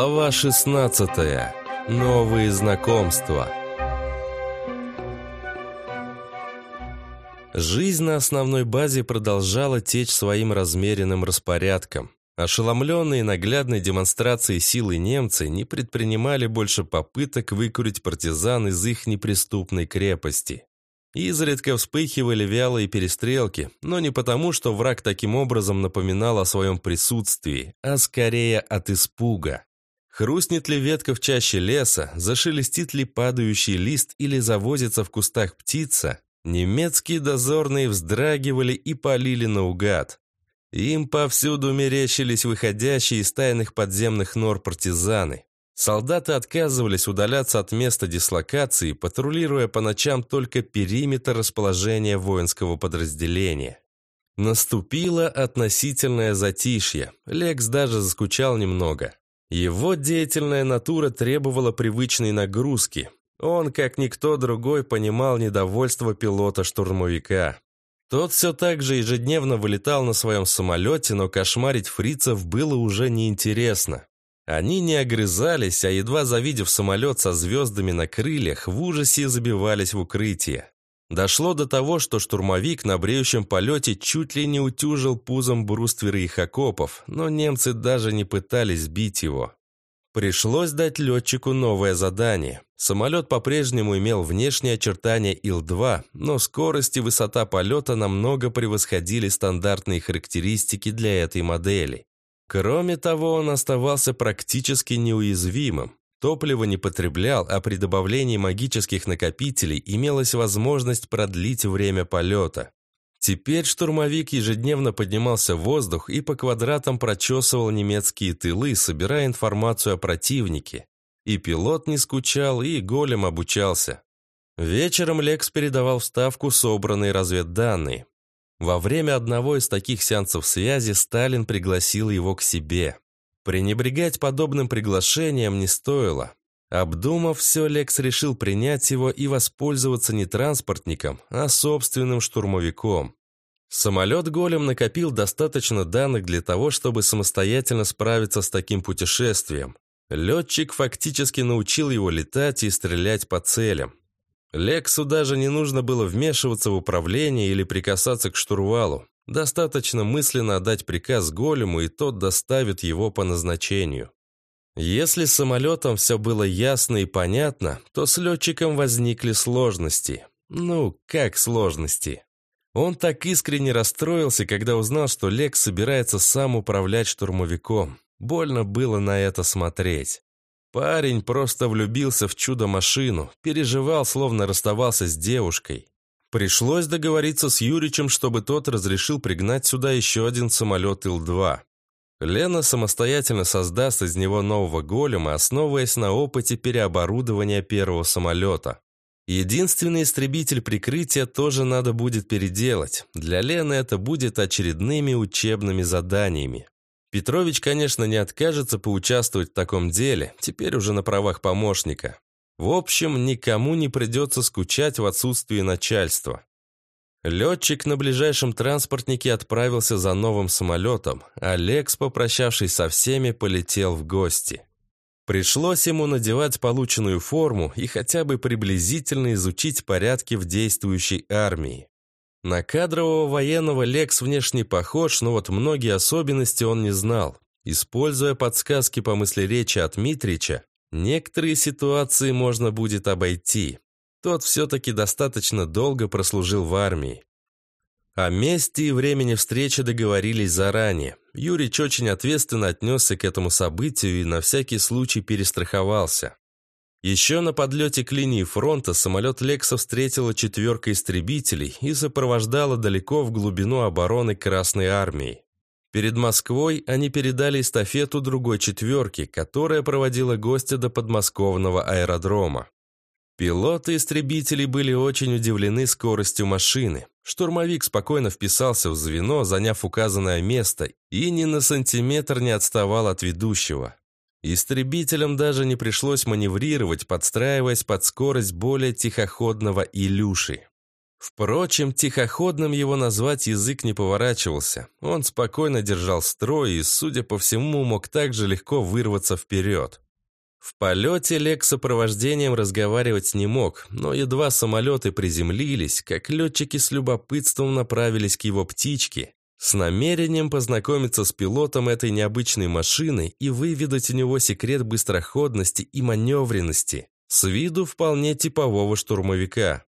Глава 16. Новые знакомства. Жизнь на основной базе продолжала течь своим размеренным распорядком. Ошеломленные наглядной демонстрацией силы немцы не предпринимали больше попыток выкурить партизан из их неприступной крепости. Изредка вспыхивали вялые перестрелки, но не потому, что враг таким образом напоминал о своем присутствии, а скорее от испуга. Хрустнет ли ветка в чаще леса, зашелестит ли падающий лист или завозится в кустах птица, немецкие дозорные вздрагивали и полили наугад. Им повсюду мерещились выходящие из тайных подземных нор партизаны. Солдаты отказывались удаляться от места дислокации, патрулируя по ночам только периметр расположения воинского подразделения. Наступило относительное затишье. Лекс даже заскучал немного. Его деятельная натура требовала привычной нагрузки. Он, как никто другой, понимал недовольство пилота-штурмовика. Тот все так же ежедневно вылетал на своем самолете, но кошмарить фрицев было уже неинтересно. Они не огрызались, а едва завидев самолет со звездами на крыльях, в ужасе забивались в укрытие. Дошло до того, что штурмовик на бреющем полете чуть ли не утюжил пузом брустверы их окопов, но немцы даже не пытались сбить его. Пришлось дать летчику новое задание. Самолет по-прежнему имел внешние очертания Ил-2, но скорость и высота полета намного превосходили стандартные характеристики для этой модели. Кроме того, он оставался практически неуязвимым. Топливо не потреблял, а при добавлении магических накопителей имелась возможность продлить время полета. Теперь штурмовик ежедневно поднимался в воздух и по квадратам прочесывал немецкие тылы, собирая информацию о противнике. И пилот не скучал, и голем обучался. Вечером Лекс передавал вставку собранные разведданные. Во время одного из таких сеансов связи Сталин пригласил его к себе. Пренебрегать подобным приглашением не стоило. Обдумав все, Лекс решил принять его и воспользоваться не транспортником, а собственным штурмовиком. Самолет «Голем» накопил достаточно данных для того, чтобы самостоятельно справиться с таким путешествием. Летчик фактически научил его летать и стрелять по целям. Лексу даже не нужно было вмешиваться в управление или прикасаться к штурвалу. Достаточно мысленно отдать приказ голему, и тот доставит его по назначению. Если с самолетом все было ясно и понятно, то с летчиком возникли сложности. Ну, как сложности? Он так искренне расстроился, когда узнал, что Лекс собирается сам управлять штурмовиком. Больно было на это смотреть. Парень просто влюбился в чудо-машину, переживал, словно расставался с девушкой. Пришлось договориться с Юричем, чтобы тот разрешил пригнать сюда еще один самолет Ил-2. Лена самостоятельно создаст из него нового голема, основываясь на опыте переоборудования первого самолета. Единственный истребитель прикрытия тоже надо будет переделать. Для Лены это будет очередными учебными заданиями. Петрович, конечно, не откажется поучаствовать в таком деле, теперь уже на правах помощника. В общем, никому не придется скучать в отсутствии начальства. Летчик на ближайшем транспортнике отправился за новым самолетом, а Лекс, попрощавшись со всеми, полетел в гости. Пришлось ему надевать полученную форму и хотя бы приблизительно изучить порядки в действующей армии. На кадрового военного Лекс внешне похож, но вот многие особенности он не знал. Используя подсказки по мыслеречи от Митрича, некоторые ситуации можно будет обойти. Тот все-таки достаточно долго прослужил в армии. О месте и времени встречи договорились заранее. Юрич очень ответственно отнесся к этому событию и на всякий случай перестраховался. Еще на подлете к линии фронта самолет «Лекса» встретила четверка истребителей и сопровождала далеко в глубину обороны Красной Армии. Перед Москвой они передали эстафету другой четверки, которая проводила гостя до подмосковного аэродрома. Пилоты истребителей были очень удивлены скоростью машины. Штурмовик спокойно вписался в звено, заняв указанное место, и ни на сантиметр не отставал от ведущего. Истребителям даже не пришлось маневрировать, подстраиваясь под скорость более тихоходного Илюши. Впрочем, тихоходным его назвать язык не поворачивался. Он спокойно держал строй и, судя по всему, мог также легко вырваться вперед. В полете Лек сопровождением разговаривать не мог, но едва самолеты приземлились, как летчики с любопытством направились к его птичке, с намерением познакомиться с пилотом этой необычной машины и выведать у него секрет быстроходности и маневренности, с виду вполне типового штурмовика.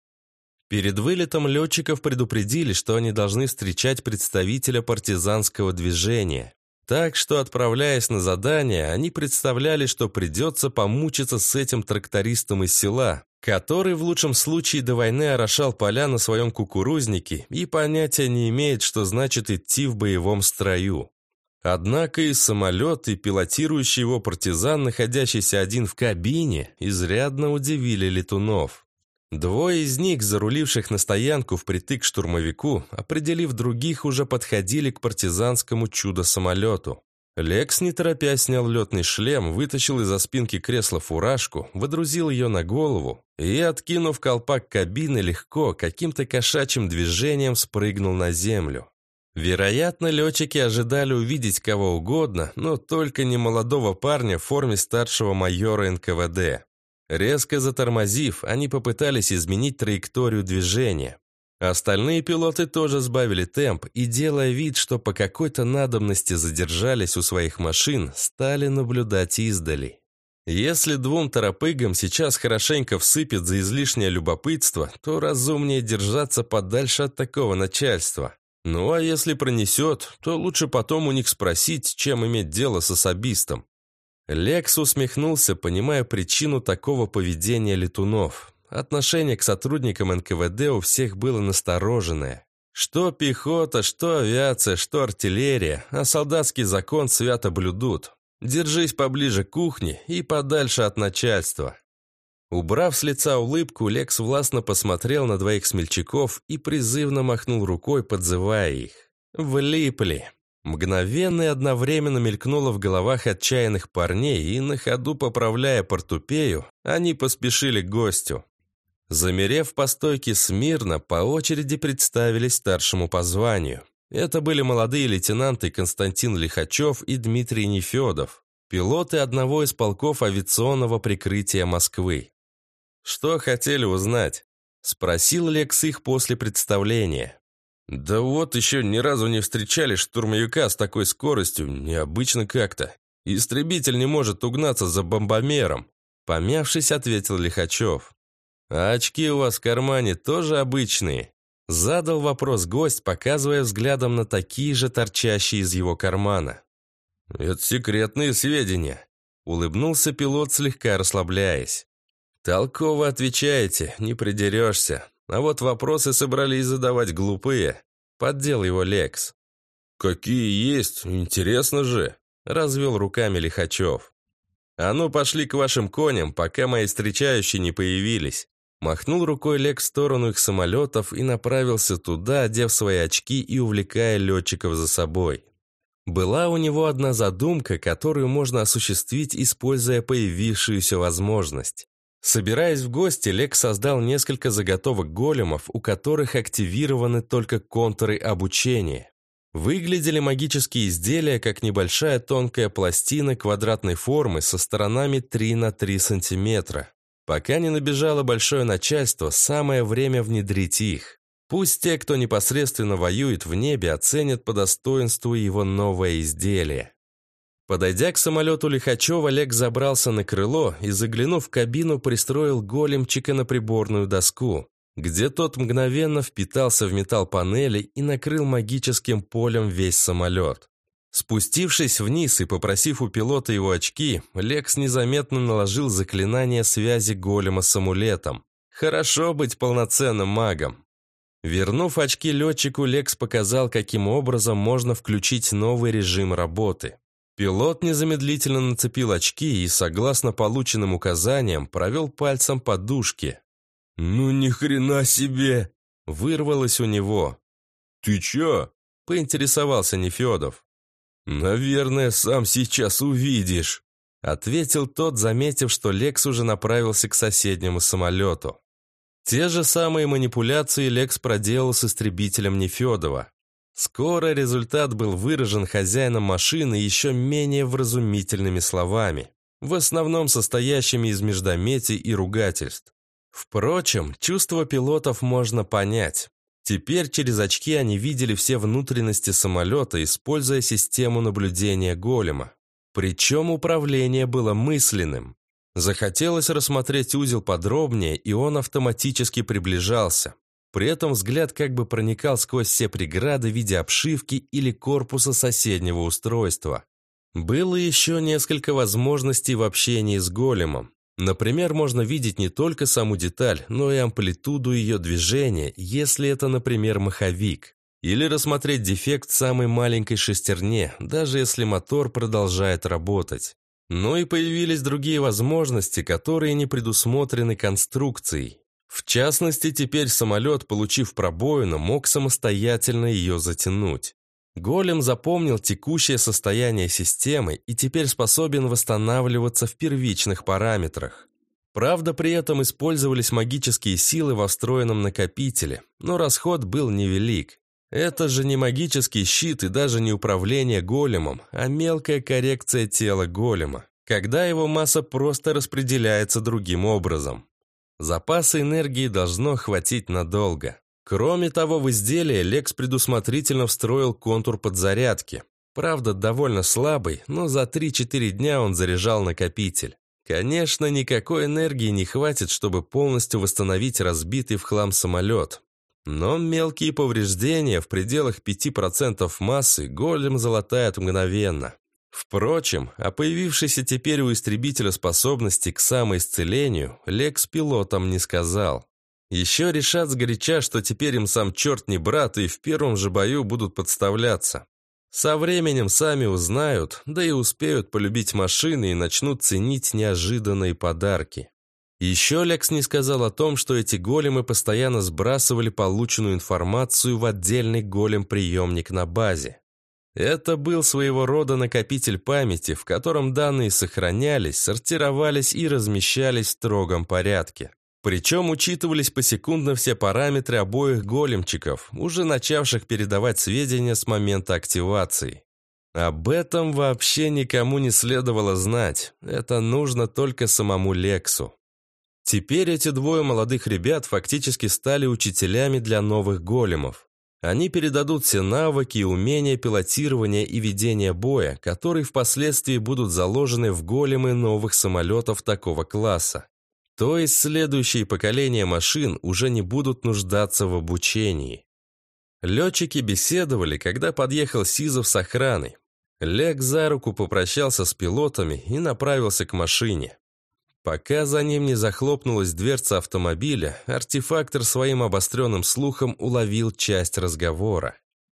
Перед вылетом летчиков предупредили, что они должны встречать представителя партизанского движения. Так что, отправляясь на задание, они представляли, что придется помучиться с этим трактористом из села, который в лучшем случае до войны орошал поля на своем кукурузнике и понятия не имеет, что значит идти в боевом строю. Однако и самолет, и пилотирующий его партизан, находящийся один в кабине, изрядно удивили летунов. Двое из них, заруливших на стоянку впритык штурмовику, определив других, уже подходили к партизанскому чудо-самолету. Лекс, не торопясь, снял летный шлем, вытащил из-за спинки кресла фуражку, водрузил ее на голову и, откинув колпак кабины, легко, каким-то кошачьим движением спрыгнул на землю. Вероятно, летчики ожидали увидеть кого угодно, но только не молодого парня в форме старшего майора НКВД. Резко затормозив, они попытались изменить траекторию движения. Остальные пилоты тоже сбавили темп и, делая вид, что по какой-то надобности задержались у своих машин, стали наблюдать издали. Если двум торопыгам сейчас хорошенько всыпет за излишнее любопытство, то разумнее держаться подальше от такого начальства. Ну а если пронесет, то лучше потом у них спросить, чем иметь дело с особистом. Лекс усмехнулся, понимая причину такого поведения летунов. Отношение к сотрудникам НКВД у всех было настороженное. Что пехота, что авиация, что артиллерия, а солдатский закон свято блюдут. Держись поближе к кухне и подальше от начальства. Убрав с лица улыбку, Лекс властно посмотрел на двоих смельчаков и призывно махнул рукой, подзывая их. Влипли. Мгновенно и одновременно мелькнуло в головах отчаянных парней, и на ходу поправляя портупею, они поспешили к гостю. Замерев по стойке смирно, по очереди представились старшему по званию. Это были молодые лейтенанты Константин Лихачев и Дмитрий Нефедов, пилоты одного из полков авиационного прикрытия Москвы. «Что хотели узнать?» – спросил Лекс их после представления. «Да вот еще ни разу не встречали штурмовика с такой скоростью, необычно как-то. Истребитель не может угнаться за бомбомером», — помявшись, ответил Лихачев. «А очки у вас в кармане тоже обычные?» Задал вопрос гость, показывая взглядом на такие же торчащие из его кармана. «Это секретные сведения», — улыбнулся пилот, слегка расслабляясь. «Толково отвечаете, не придерешься. А вот вопросы собрались задавать глупые. Поддел его Лекс. «Какие есть, интересно же!» Развел руками Лихачев. «А ну, пошли к вашим коням, пока мои встречающие не появились». Махнул рукой Лекс в сторону их самолетов и направился туда, одев свои очки и увлекая летчиков за собой. Была у него одна задумка, которую можно осуществить, используя появившуюся возможность. Собираясь в гости, Лек создал несколько заготовок големов, у которых активированы только контуры обучения. Выглядели магические изделия как небольшая тонкая пластина квадратной формы со сторонами 3 на 3 сантиметра. Пока не набежало большое начальство, самое время внедрить их. Пусть те, кто непосредственно воюет в небе, оценят по достоинству его новое изделие. Подойдя к самолету Лихачева, Олег забрался на крыло и, заглянув в кабину, пристроил големчика на приборную доску, где тот мгновенно впитался в металл панели и накрыл магическим полем весь самолет. Спустившись вниз и попросив у пилота его очки, Лекс незаметно наложил заклинание связи голема с амулетом. Хорошо быть полноценным магом. Вернув очки летчику, Лекс показал, каким образом можно включить новый режим работы. Пилот незамедлительно нацепил очки и, согласно полученным указаниям, провел пальцем по дужке. «Ну ни хрена себе!» – вырвалось у него. «Ты чё?» – поинтересовался Нефедов. «Наверное, сам сейчас увидишь», – ответил тот, заметив, что Лекс уже направился к соседнему самолету. Те же самые манипуляции Лекс проделал с истребителем Нефедова. Скоро результат был выражен хозяином машины еще менее вразумительными словами, в основном состоящими из междометий и ругательств. Впрочем, чувства пилотов можно понять. Теперь через очки они видели все внутренности самолета, используя систему наблюдения голема. Причем управление было мысленным. Захотелось рассмотреть узел подробнее, и он автоматически приближался. При этом взгляд как бы проникал сквозь все преграды в виде обшивки или корпуса соседнего устройства. Было еще несколько возможностей в общении с големом. Например, можно видеть не только саму деталь, но и амплитуду ее движения, если это, например, маховик. Или рассмотреть дефект самой маленькой шестерне, даже если мотор продолжает работать. Но и появились другие возможности, которые не предусмотрены конструкцией. В частности, теперь самолет, получив пробоину, мог самостоятельно ее затянуть. Голем запомнил текущее состояние системы и теперь способен восстанавливаться в первичных параметрах. Правда, при этом использовались магические силы во встроенном накопителе, но расход был невелик. Это же не магический щит и даже не управление големом, а мелкая коррекция тела голема, когда его масса просто распределяется другим образом. Запаса энергии должно хватить надолго. Кроме того, в изделие Лекс предусмотрительно встроил контур подзарядки. Правда, довольно слабый, но за 3-4 дня он заряжал накопитель. Конечно, никакой энергии не хватит, чтобы полностью восстановить разбитый в хлам самолет. Но мелкие повреждения в пределах 5% массы голем залатает мгновенно. Впрочем, о появившейся теперь у истребителя способности к самоисцелению Лекс пилотам не сказал. Еще решат сгоряча, что теперь им сам черт не брат и в первом же бою будут подставляться. Со временем сами узнают, да и успеют полюбить машины и начнут ценить неожиданные подарки. Еще Лекс не сказал о том, что эти големы постоянно сбрасывали полученную информацию в отдельный голем-приемник на базе. Это был своего рода накопитель памяти, в котором данные сохранялись, сортировались и размещались в строгом порядке. Причем учитывались посекундно все параметры обоих големчиков, уже начавших передавать сведения с момента активации. Об этом вообще никому не следовало знать, это нужно только самому Лексу. Теперь эти двое молодых ребят фактически стали учителями для новых големов. Они передадут все навыки и умения пилотирования и ведения боя, которые впоследствии будут заложены в големы новых самолетов такого класса. То есть следующие поколения машин уже не будут нуждаться в обучении. Летчики беседовали, когда подъехал Сизов с охраной. Лег за руку попрощался с пилотами и направился к машине. Пока за ним не захлопнулась дверца автомобиля, артефактор своим обостренным слухом уловил часть разговора.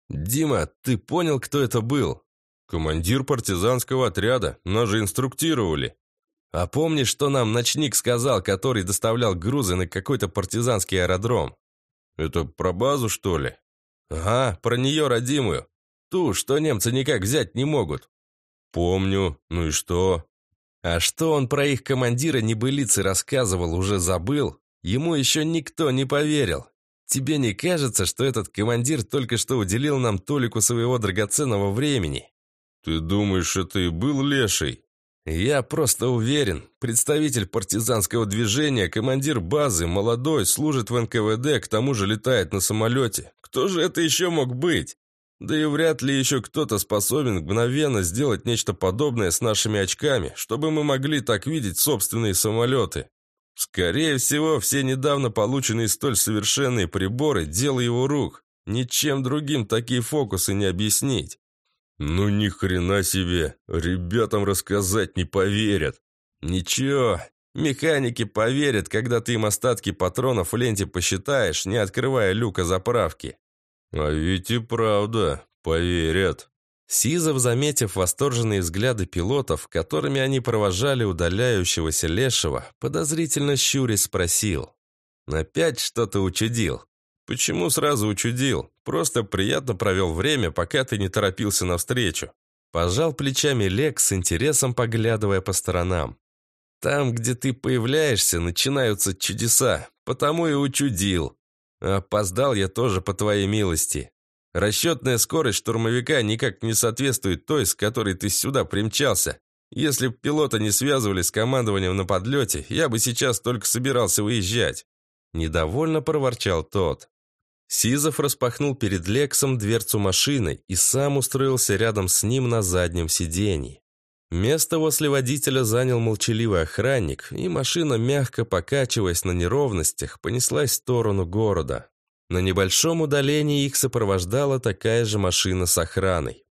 «Дима, ты понял, кто это был?» «Командир партизанского отряда, нас же инструктировали». «А помнишь, что нам ночник сказал, который доставлял грузы на какой-то партизанский аэродром?» «Это про базу, что ли?» «Ага, про нее родимую. Ту, что немцы никак взять не могут». «Помню. Ну и что?» А что он про их командира небылицы рассказывал, уже забыл? Ему еще никто не поверил. Тебе не кажется, что этот командир только что уделил нам толику своего драгоценного времени? Ты думаешь, это и был леший? Я просто уверен. Представитель партизанского движения, командир базы, молодой, служит в НКВД, к тому же летает на самолете. Кто же это еще мог быть? Да и вряд ли еще кто-то способен мгновенно сделать нечто подобное с нашими очками, чтобы мы могли так видеть собственные самолеты. Скорее всего, все недавно полученные столь совершенные приборы – дело его рук. Ничем другим такие фокусы не объяснить. Ну ни хрена себе, ребятам рассказать не поверят. Ничего, механики поверят, когда ты им остатки патронов в ленте посчитаешь, не открывая люка заправки. «А ведь и правда, поверят». Сизов, заметив восторженные взгляды пилотов, которыми они провожали удаляющегося Лешего, подозрительно щурясь спросил. «Опять что-то учудил?» «Почему сразу учудил? Просто приятно провел время, пока ты не торопился навстречу». Пожал плечами Лекс с интересом, поглядывая по сторонам. «Там, где ты появляешься, начинаются чудеса. потому и учудил. Опоздал я тоже по твоей милости. Расчетная скорость штурмовика никак не соответствует той, с которой ты сюда примчался. Если б пилота не связывали с командованием на подлете, я бы сейчас только собирался выезжать. Недовольно проворчал тот. Сизов распахнул перед Лексом дверцу машины и сам устроился рядом с ним на заднем сиденье. Место возле водителя занял молчаливый охранник, и машина, мягко покачиваясь на неровностях, понеслась в сторону города. На небольшом удалении их сопровождала такая же машина с охраной.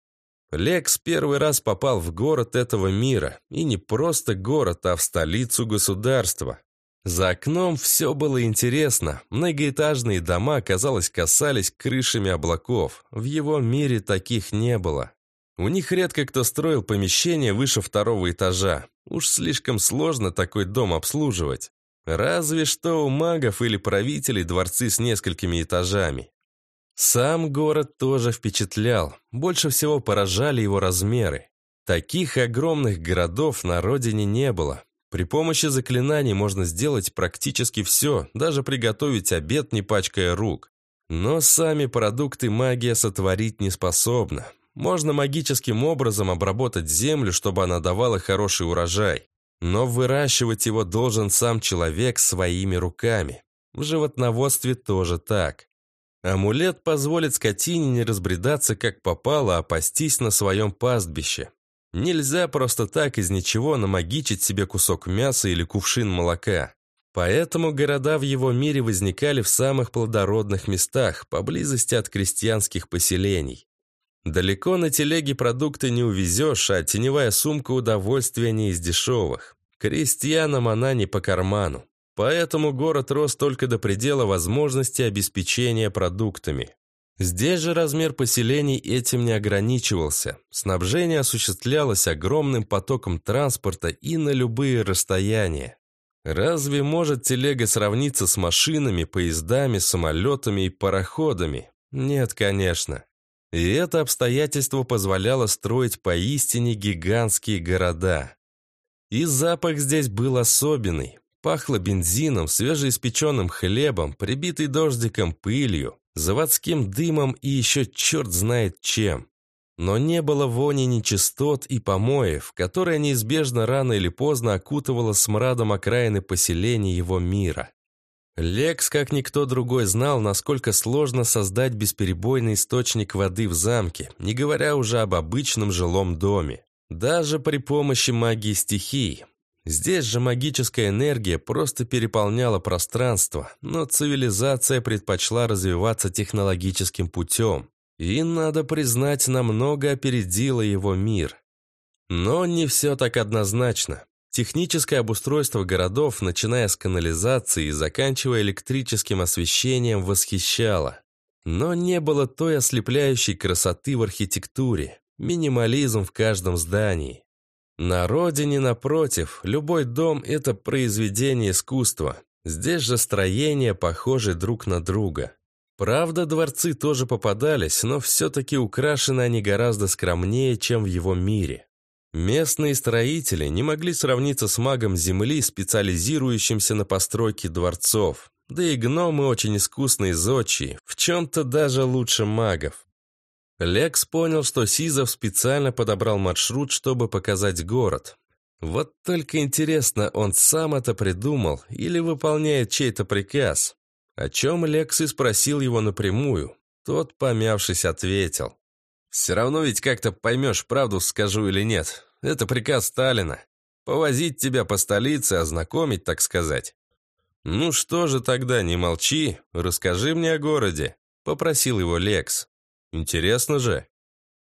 Лекс первый раз попал в город этого мира, и не просто город, а в столицу государства. За окном все было интересно. Многоэтажные дома, казалось, касались крышами облаков. В его мире таких не было. У них редко кто строил помещение выше второго этажа. Уж слишком сложно такой дом обслуживать. Разве что у магов или правителей дворцы с несколькими этажами. Сам город тоже впечатлял. Больше всего поражали его размеры. Таких огромных городов на родине не было. При помощи заклинаний можно сделать практически все, даже приготовить обед, не пачкая рук. Но сами продукты магия сотворить не способна. Можно магическим образом обработать землю, чтобы она давала хороший урожай. Но выращивать его должен сам человек своими руками. В животноводстве тоже так. Амулет позволит скотине не разбредаться как попало, а пастись на своем пастбище. Нельзя просто так из ничего намагичить себе кусок мяса или кувшин молока. Поэтому города в его мире возникали в самых плодородных местах, поблизости от крестьянских поселений. Далеко на телеге продукты не увезешь, а теневая сумка удовольствия не из дешевых. Крестьянам она не по карману. Поэтому город рос только до предела возможности обеспечения продуктами. Здесь же размер поселений этим не ограничивался. Снабжение осуществлялось огромным потоком транспорта и на любые расстояния. Разве может телега сравниться с машинами, поездами, самолетами и пароходами? Нет, конечно. И это обстоятельство позволяло строить поистине гигантские города. И запах здесь был особенный. Пахло бензином, свежеиспеченным хлебом, прибитый дождиком пылью, заводским дымом и еще черт знает чем. Но не было вони нечистот и помоев, которая неизбежно рано или поздно окутывала смрадом окраины поселения его мира. Лекс, как никто другой, знал, насколько сложно создать бесперебойный источник воды в замке, не говоря уже об обычном жилом доме. Даже при помощи магии стихий. Здесь же магическая энергия просто переполняла пространство, но цивилизация предпочла развиваться технологическим путем. И, надо признать, намного опередила его мир. Но не все так однозначно. Техническое обустройство городов, начиная с канализации и заканчивая электрическим освещением, восхищало. Но не было той ослепляющей красоты в архитектуре, минимализм в каждом здании. На родине, напротив, любой дом – это произведение искусства. Здесь же строения похожи друг на друга. Правда, дворцы тоже попадались, но все-таки украшены они гораздо скромнее, чем в его мире. Местные строители не могли сравниться с магом Земли, специализирующимся на постройке дворцов. Да и гномы очень искусные зодчие, в чем-то даже лучше магов. Лекс понял, что Сизов специально подобрал маршрут, чтобы показать город. Вот только интересно, он сам это придумал или выполняет чей-то приказ? О чем Лекс и спросил его напрямую. Тот, помявшись, ответил. «Все равно ведь как-то поймешь, правду скажу или нет. Это приказ Сталина. Повозить тебя по столице, ознакомить, так сказать. Ну что же тогда, не молчи, расскажи мне о городе, попросил его Лекс. Интересно же.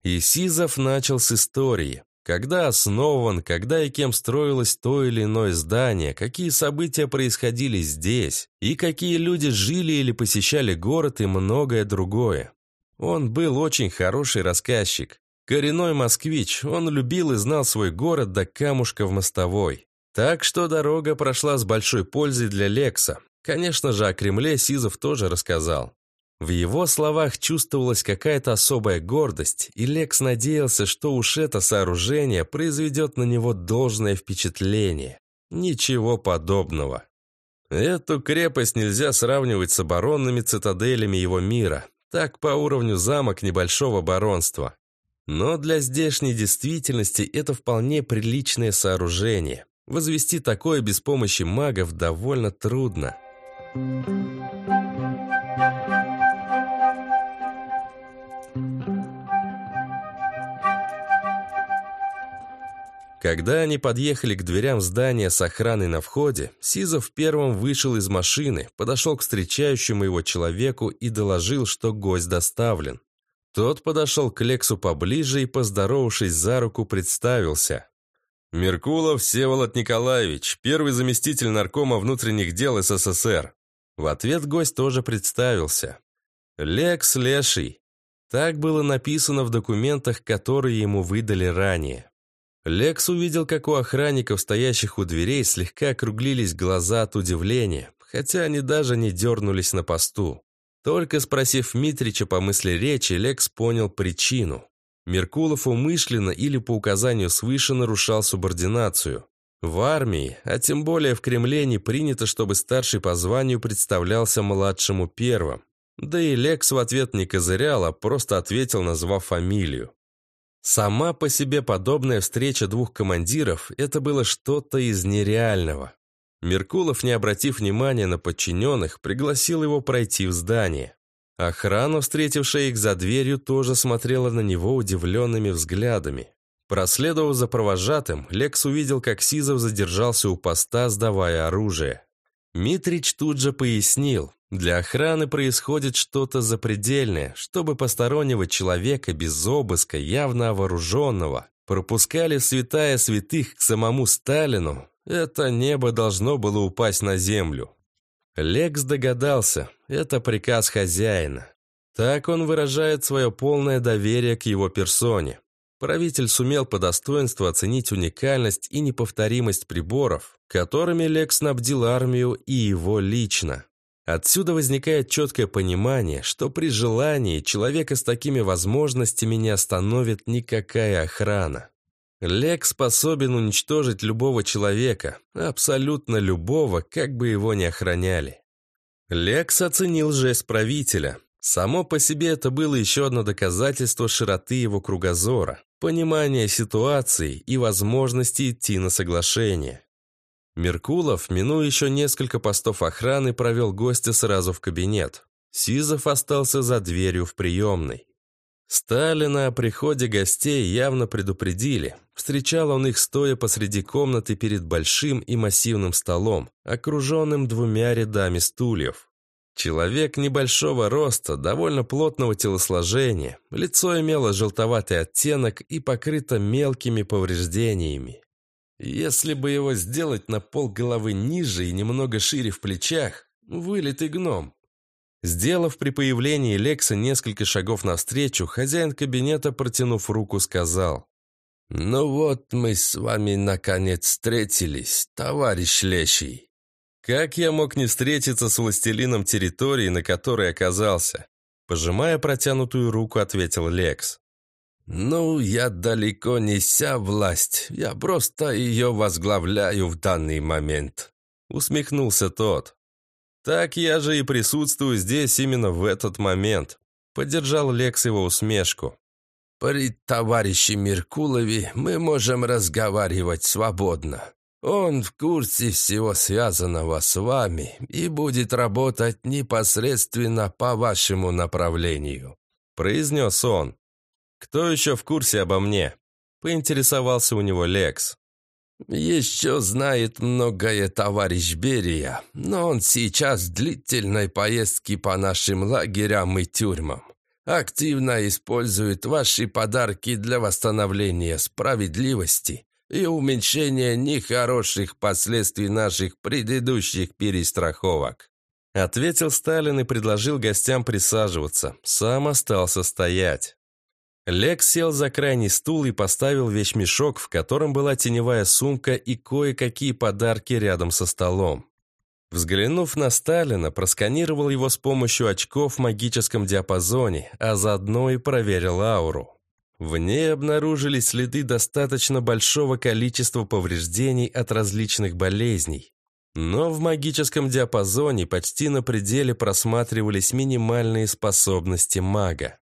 И Сизов начал с истории. Когда основан, когда и кем строилось то или иное здание, какие события происходили здесь, и какие люди жили или посещали город и многое другое. Он был очень хороший рассказчик. Коренной москвич, он любил и знал свой город до камушка в мостовой. Так что дорога прошла с большой пользой для Лекса. Конечно же, о Кремле Сизов тоже рассказал. В его словах чувствовалась какая-то особая гордость, и Лекс надеялся, что уж это сооружение произведет на него должное впечатление. Ничего подобного. Эту крепость нельзя сравнивать с оборонными цитаделями его мира. Так по уровню замок небольшого баронства. Но для здешней действительности это вполне приличное сооружение. Возвести такое без помощи магов довольно трудно. Когда они подъехали к дверям здания с охраной на входе, Сизов первым вышел из машины, подошел к встречающему его человеку и доложил, что гость доставлен. Тот подошел к Лексу поближе и, поздоровавшись за руку, представился. «Меркулов Всеволод Николаевич, первый заместитель наркома внутренних дел СССР». В ответ гость тоже представился. «Лекс Леший». Так было написано в документах, которые ему выдали ранее. Лекс увидел, как у охранников, стоящих у дверей, слегка округлились глаза от удивления, хотя они даже не дернулись на посту. Только спросив Митрича по мысли речи, Лекс понял причину. Меркулов умышленно или по указанию свыше нарушал субординацию. В армии, а тем более в Кремле, не принято, чтобы старший по званию представлялся младшему первым. Да и Лекс в ответ не козырял, а просто ответил, назвав фамилию. Сама по себе подобная встреча двух командиров – это было что-то из нереального. Меркулов, не обратив внимания на подчиненных, пригласил его пройти в здание. Охрана, встретившая их за дверью, тоже смотрела на него удивленными взглядами. Проследовав за провожатым, Лекс увидел, как Сизов задержался у поста, сдавая оружие. Митрич тут же пояснил, для охраны происходит что-то запредельное, чтобы постороннего человека без обыска, явно вооруженного, пропускали святая святых к самому Сталину, это небо должно было упасть на землю. Лекс догадался, это приказ хозяина. Так он выражает свое полное доверие к его персоне. Правитель сумел по достоинству оценить уникальность и неповторимость приборов, которыми Лекс снабдил армию и его лично. Отсюда возникает четкое понимание, что при желании человека с такими возможностями не остановит никакая охрана. Лек способен уничтожить любого человека, абсолютно любого, как бы его ни охраняли. Лекс оценил жесть правителя. Само по себе это было еще одно доказательство широты его кругозора, понимания ситуации и возможности идти на соглашение. Меркулов, минуя еще несколько постов охраны, провел гостя сразу в кабинет. Сизов остался за дверью в приемной. Сталина о приходе гостей явно предупредили. Встречал он их стоя посреди комнаты перед большим и массивным столом, окруженным двумя рядами стульев. Человек небольшого роста, довольно плотного телосложения, лицо имело желтоватый оттенок и покрыто мелкими повреждениями. Если бы его сделать на пол головы ниже и немного шире в плечах, вылитый гном. Сделав при появлении Лекса несколько шагов навстречу, хозяин кабинета, протянув руку, сказал. «Ну вот мы с вами наконец встретились, товарищ Лещий». Как я мог не встретиться с властелином территории, на которой оказался? Пожимая протянутую руку, ответил Лекс. «Ну, я далеко не вся власть, я просто ее возглавляю в данный момент», — усмехнулся тот. «Так я же и присутствую здесь именно в этот момент», — поддержал Лекс его усмешку. «При товарище Меркулове мы можем разговаривать свободно. Он в курсе всего связанного с вами и будет работать непосредственно по вашему направлению», — произнес он. «Кто еще в курсе обо мне?» – поинтересовался у него Лекс. «Еще знает многое товарищ Берия, но он сейчас в длительной поездке по нашим лагерям и тюрьмам. Активно использует ваши подарки для восстановления справедливости и уменьшения нехороших последствий наших предыдущих перестраховок». Ответил Сталин и предложил гостям присаживаться. Сам остался стоять. Лекс сел за крайний стул и поставил вещмешок, в котором была теневая сумка и кое-какие подарки рядом со столом. Взглянув на Сталина, просканировал его с помощью очков в магическом диапазоне, а заодно и проверил ауру. В ней обнаружились следы достаточно большого количества повреждений от различных болезней. Но в магическом диапазоне почти на пределе просматривались минимальные способности мага.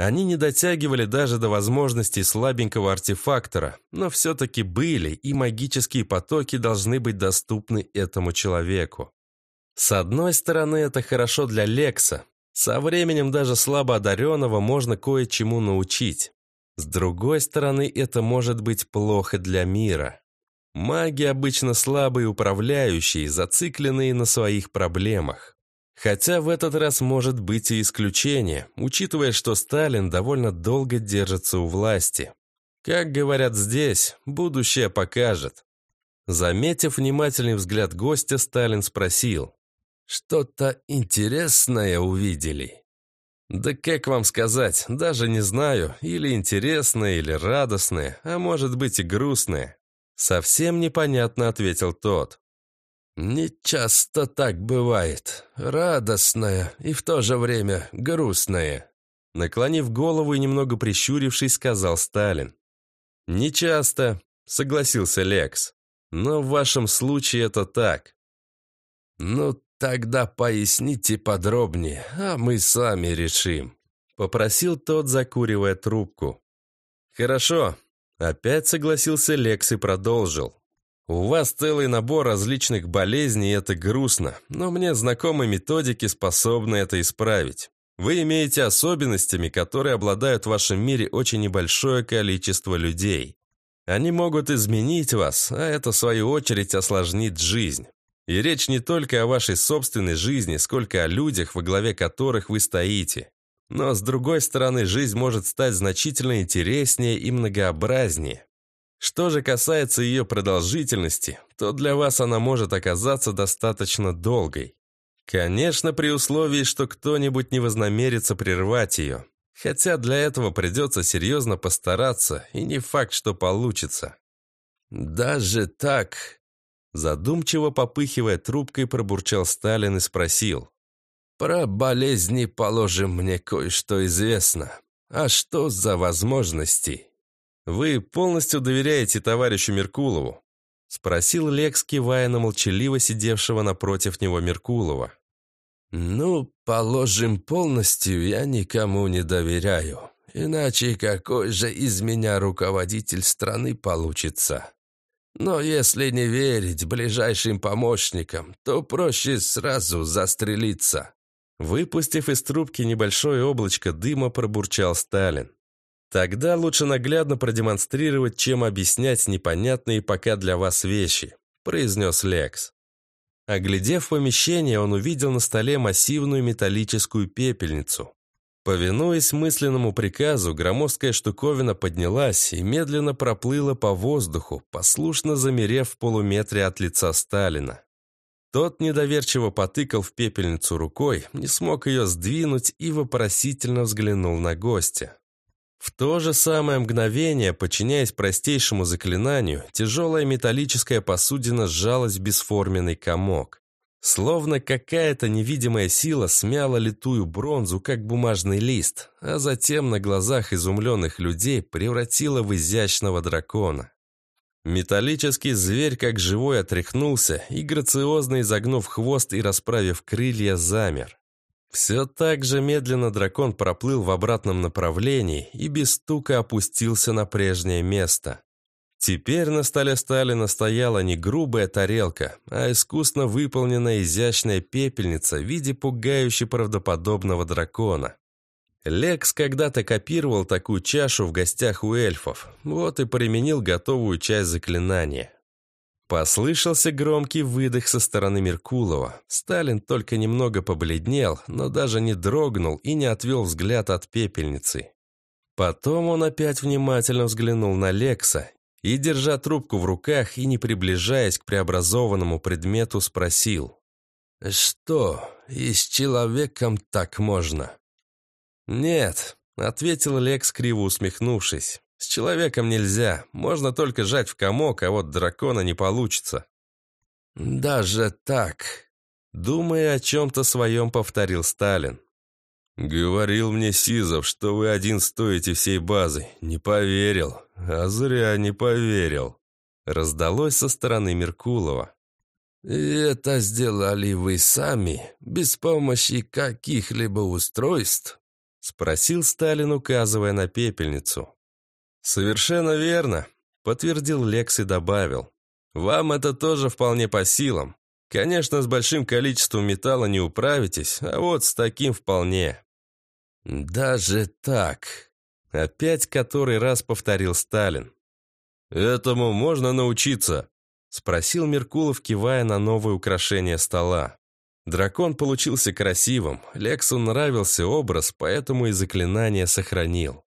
Они не дотягивали даже до возможностей слабенького артефактора, но все-таки были, и магические потоки должны быть доступны этому человеку. С одной стороны, это хорошо для Лекса. Со временем даже слабо одаренного можно кое-чему научить. С другой стороны, это может быть плохо для мира. Маги обычно слабые управляющие, зацикленные на своих проблемах. Хотя в этот раз может быть и исключение, учитывая, что Сталин довольно долго держится у власти. Как говорят здесь, будущее покажет. Заметив внимательный взгляд гостя, Сталин спросил. «Что-то интересное увидели?» «Да как вам сказать, даже не знаю, или интересное, или радостное, а может быть и грустное». Совсем непонятно ответил тот. «Не часто так бывает. Радостное и в то же время грустное». Наклонив голову и немного прищурившись, сказал Сталин. «Не часто», — согласился Лекс. «Но в вашем случае это так». «Ну, тогда поясните подробнее, а мы сами решим», — попросил тот, закуривая трубку. «Хорошо», — опять согласился Лекс и продолжил. У вас целый набор различных болезней, и это грустно, но мне знакомы методики, способны это исправить. Вы имеете особенностями, которые обладают в вашем мире очень небольшое количество людей. Они могут изменить вас, а это, в свою очередь, осложнит жизнь. И речь не только о вашей собственной жизни, сколько о людях, во главе которых вы стоите. Но, с другой стороны, жизнь может стать значительно интереснее и многообразнее. Что же касается ее продолжительности, то для вас она может оказаться достаточно долгой. Конечно, при условии, что кто-нибудь не вознамерится прервать ее. Хотя для этого придется серьезно постараться, и не факт, что получится. «Даже так?» Задумчиво попыхивая трубкой, пробурчал Сталин и спросил. «Про болезни, положим, мне кое-что известно. А что за возможности?» «Вы полностью доверяете товарищу Меркулову?» — спросил Лекс, кивая на молчаливо сидевшего напротив него Меркулова. «Ну, положим, полностью я никому не доверяю. Иначе какой же из меня руководитель страны получится? Но если не верить ближайшим помощникам, то проще сразу застрелиться». Выпустив из трубки небольшое облачко дыма, пробурчал Сталин. Тогда лучше наглядно продемонстрировать, чем объяснять непонятные пока для вас вещи», – произнес Лекс. Оглядев помещение, он увидел на столе массивную металлическую пепельницу. Повинуясь мысленному приказу, громоздкая штуковина поднялась и медленно проплыла по воздуху, послушно замерев в полуметре от лица Сталина. Тот недоверчиво потыкал в пепельницу рукой, не смог ее сдвинуть и вопросительно взглянул на гостя. В то же самое мгновение, подчиняясь простейшему заклинанию, тяжелая металлическая посудина сжалась в бесформенный комок. Словно какая-то невидимая сила смяла литую бронзу, как бумажный лист, а затем на глазах изумленных людей превратила в изящного дракона. Металлический зверь, как живой, отряхнулся и, грациозно изогнув хвост и расправив крылья, замер. Все так же медленно дракон проплыл в обратном направлении и без стука опустился на прежнее место. Теперь на столе Сталина стояла не грубая тарелка, а искусно выполненная изящная пепельница в виде пугающе правдоподобного дракона. Лекс когда-то копировал такую чашу в гостях у эльфов, вот и применил готовую часть заклинания. Послышался громкий выдох со стороны Меркулова. Сталин только немного побледнел, но даже не дрогнул и не отвел взгляд от пепельницы. Потом он опять внимательно взглянул на Лекса и, держа трубку в руках и не приближаясь к преобразованному предмету, спросил. «Что, и с человеком так можно?» «Нет», — ответил Лекс, криво усмехнувшись. С человеком нельзя, можно только жать в комок, а вот дракона не получится. Даже так, думая о чем-то своем, повторил Сталин. Говорил мне Сизов, что вы один стоите всей базы. Не поверил, а зря не поверил. Раздалось со стороны Меркулова. И это сделали вы сами, без помощи каких-либо устройств? Спросил Сталин, указывая на пепельницу. «Совершенно верно», — подтвердил Лекс и добавил. «Вам это тоже вполне по силам. Конечно, с большим количеством металла не управитесь, а вот с таким вполне». «Даже так?» — опять который раз повторил Сталин. «Этому можно научиться», — спросил Меркулов, кивая на новое украшение стола. Дракон получился красивым, Лексу нравился образ, поэтому и заклинание сохранил.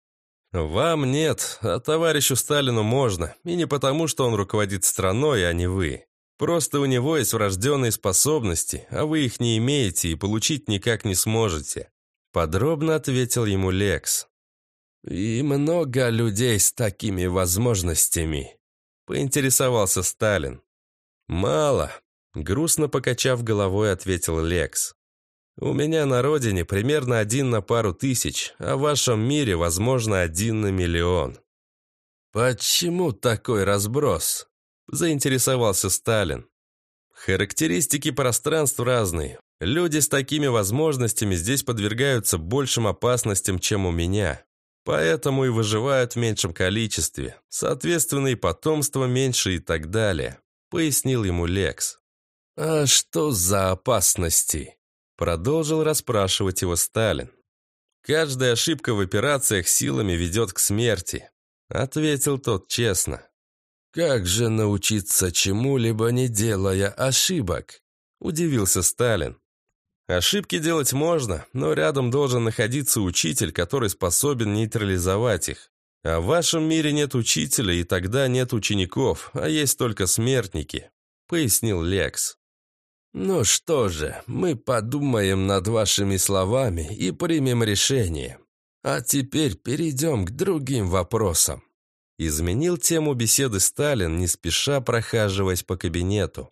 «Вам нет, а товарищу Сталину можно, и не потому, что он руководит страной, а не вы. Просто у него есть врожденные способности, а вы их не имеете и получить никак не сможете», — подробно ответил ему Лекс. «И много людей с такими возможностями», — поинтересовался Сталин. «Мало», — грустно покачав головой, ответил Лекс. «У меня на родине примерно один на пару тысяч, а в вашем мире, возможно, один на миллион». «Почему такой разброс?» — заинтересовался Сталин. «Характеристики пространств разные. Люди с такими возможностями здесь подвергаются большим опасностям, чем у меня. Поэтому и выживают в меньшем количестве. Соответственно, и потомство меньше и так далее», — пояснил ему Лекс. «А что за опасности?» — продолжил расспрашивать его Сталин. «Каждая ошибка в операциях силами ведет к смерти», — ответил тот честно. «Как же научиться чему-либо, не делая ошибок?» — удивился Сталин. Ошибки делать можно, но рядом должен находиться учитель, который способен нейтрализовать их. А в вашем мире нет учителя, и тогда нет учеников, а есть только смертники», — пояснил Лекс. «Ну что же, мы подумаем над вашими словами и примем решение. А теперь перейдем к другим вопросам». Изменил тему беседы Сталин, не спеша прохаживаясь по кабинету.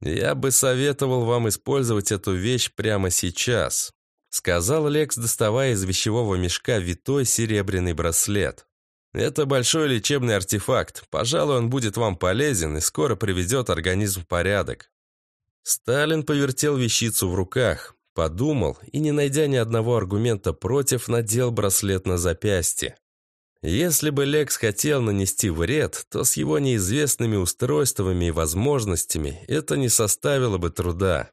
«Я бы советовал вам использовать эту вещь прямо сейчас», сказал Лекс, доставая из вещевого мешка витой серебряный браслет. «Это большой лечебный артефакт. Пожалуй, он будет вам полезен и скоро приведет организм в порядок». Сталин повертел вещицу в руках, подумал и, не найдя ни одного аргумента против, надел браслет на запястье. Если бы Лекс хотел нанести вред, то с его неизвестными устройствами и возможностями это не составило бы труда.